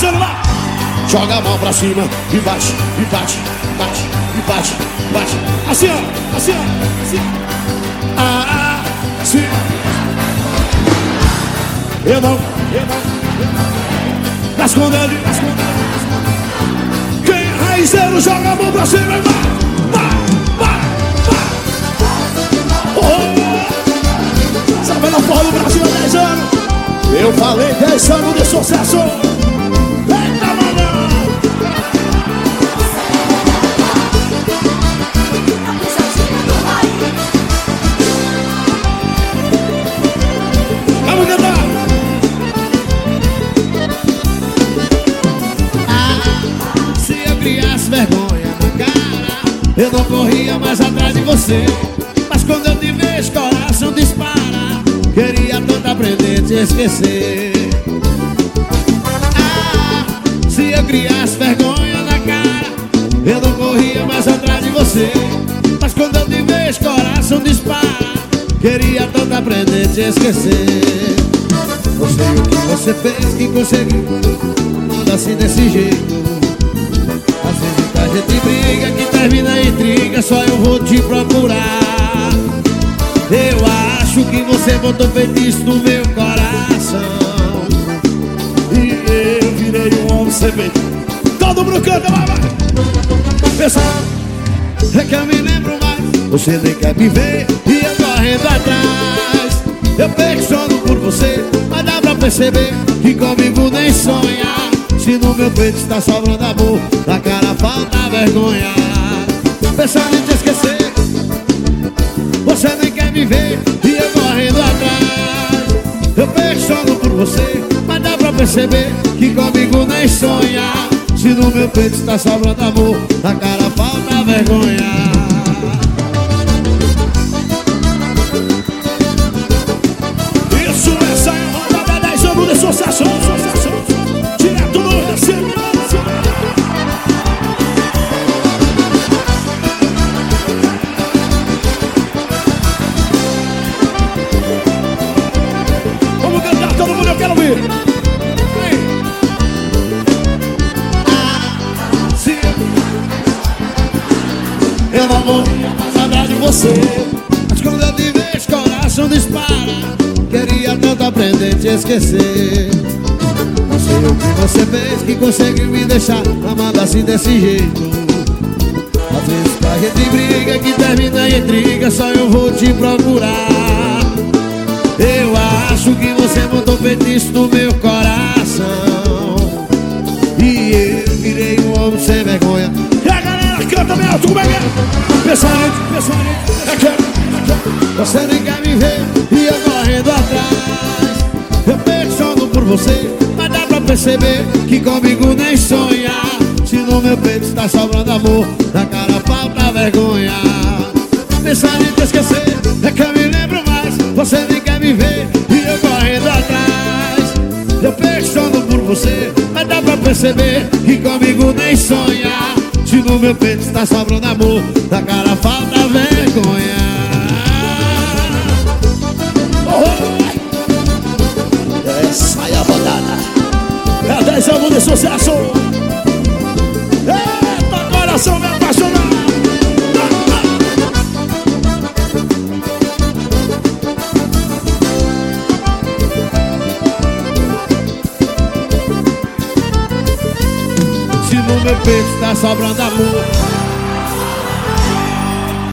dançando lá. Joga a mão pra cima e bate, e bate, bate, e bate, bate. Assim, ó, assim, ó, assim. Ah, ah, sim. Eu não, eu não, eu não. Nas condenas, nas. Quem é raizeiro joga a mão pra cima e. Oh, sabe na porra do Brasil há 10 anos? Eu falei 10 anos de sucesso. Eu não corria mais atrás de você. Mas quando eu te vejo, coração dispara Queria tanto aprender a te esquecer. Ah, se eu criasse vergonha na cara Eu não corria mais atrás de você. Mas quando eu te vejo, coração dispara Queria tanto aprender te esquecer. Não sei o que você fez que conseguiu Manda assim desse jeito gente briga que termina a intriga, só eu vou te procurar. Eu acho que você botou feitiço no meu coração. E eu virei um homem sem Todo mundo canta, vai, vai. Pensa, é que eu me lembro mais. Você nem quer me ver e eu correndo atrás. Eu pego por você, mas dá pra perceber que comigo nem sonha. Se no meu peito está sobrando amor, vergonha. Pensando em te esquecer. Você nem quer me ver e eu correndo atrás. Eu apaixono por você, mas dá pra perceber Que comigo nem sonha. Se no meu peito está sobrando amor Na cara falta vergonha Eu não vou saudade de você. Mas quando eu te vejo, coração dispara. Queria tanto aprender a te esquecer. Não sei o que você fez que conseguiu me deixar Amada assim desse jeito. Às vezes a gente briga, que termina em intriga Só eu vou te procurar Eu acho que você botou feitiço no meu coração. E eu virei um homem sem vergonha. Canta bem alto, como é que é? Pensamento, pensamento, é. Que Você nem quer me ver e eu correndo atrás. Eu apaixono por você, mas dá pra perceber Que comigo nem sonha. Se no meu peito está sobrando amor Na cara falta vergonha. Pensar em te esquecer é que Você nem quer me ver e eu correndo atrás. Eu apaixono por você, mas dá pra perceber Que comigo nem sonha. Se no meu peito está sobrando amor Da cara falta vergonha. Oh, Essa é a rodada. É 10 anos de sucesso meu peito está sobrando amor